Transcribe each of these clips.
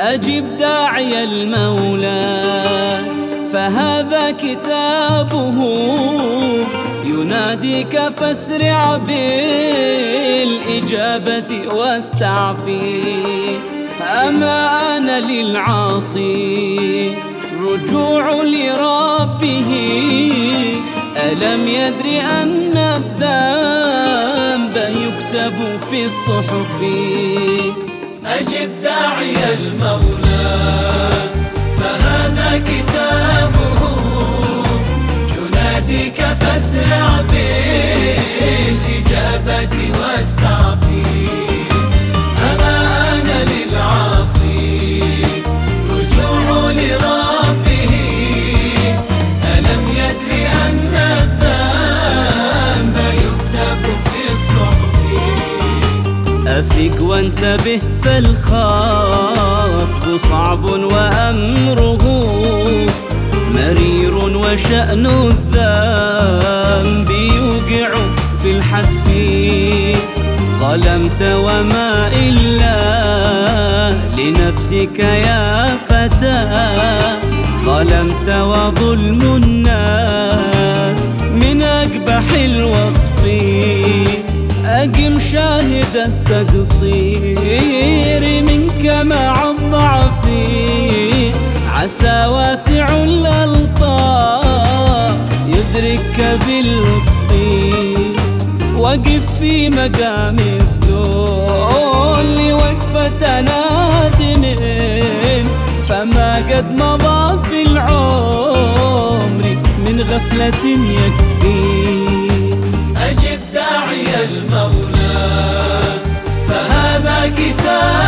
أجب داعي المولى فهذا كتابه يناديك فاسرع بالإجابة واستعفي. أما أنا للعاصي رجوع لربه ألم يدر أن الذنب يكتب في الصحف؟ أجب داعي المولى فهذا كتابه أفق وانتبه فالخفض صعب وأمره مرير وشأن الذنب يوقع في الحتف. ظلمت وما إلا لنفسك يا فتى. ظلمت وظلم النفس من أقبح الوصف. أقم شاهد التقصير منك مع الضعف. عسى واسع الألطاف يدرك باللطف. وقف في مقام الذل وقفة نادم فما قد مضى في العمر من غفلة يكفي. فهذا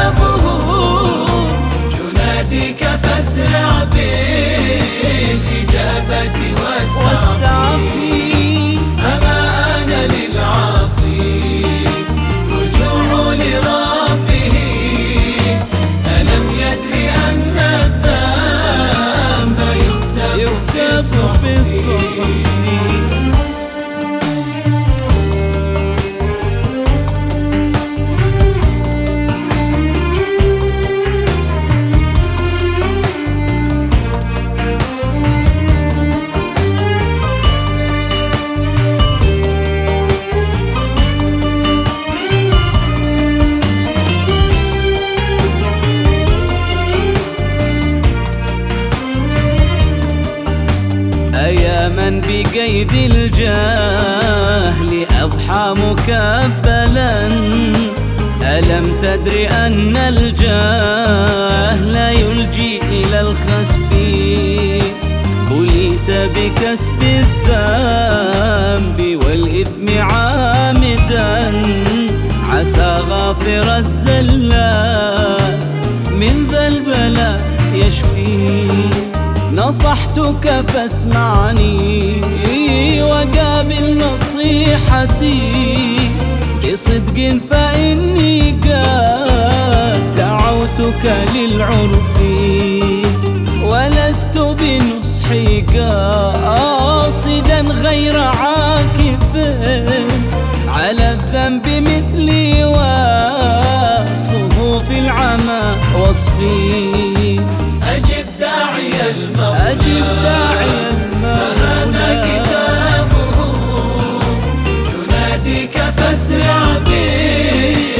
من بقيد الجهل أضحى مكبلا. ألم تدر أن الجهل يلجي إلى الخسف؟ بليت بكسب الذنب والإثم عامدا. عسى غافر الزلات من ذا البلاء يشفي. نصحتك فاسمعني وقابل نصيحتي. بصدق فإني قد دعوتك للعرف ولست بنصحي قاصدا غير عاكف على الذنب مثلي وصفه في العمى وصفي. المولى. فهذا كتابه يناديك فاسرع بالإجابة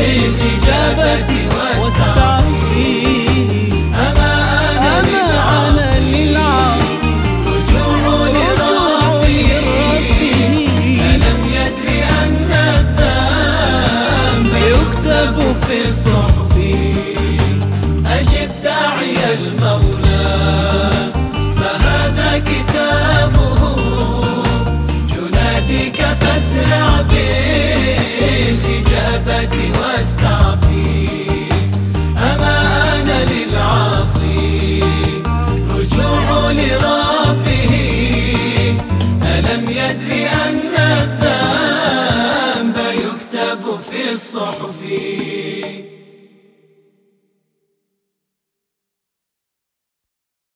الذنب يكتب في الصحف